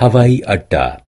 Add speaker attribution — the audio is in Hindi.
Speaker 1: हवाई अड्डा।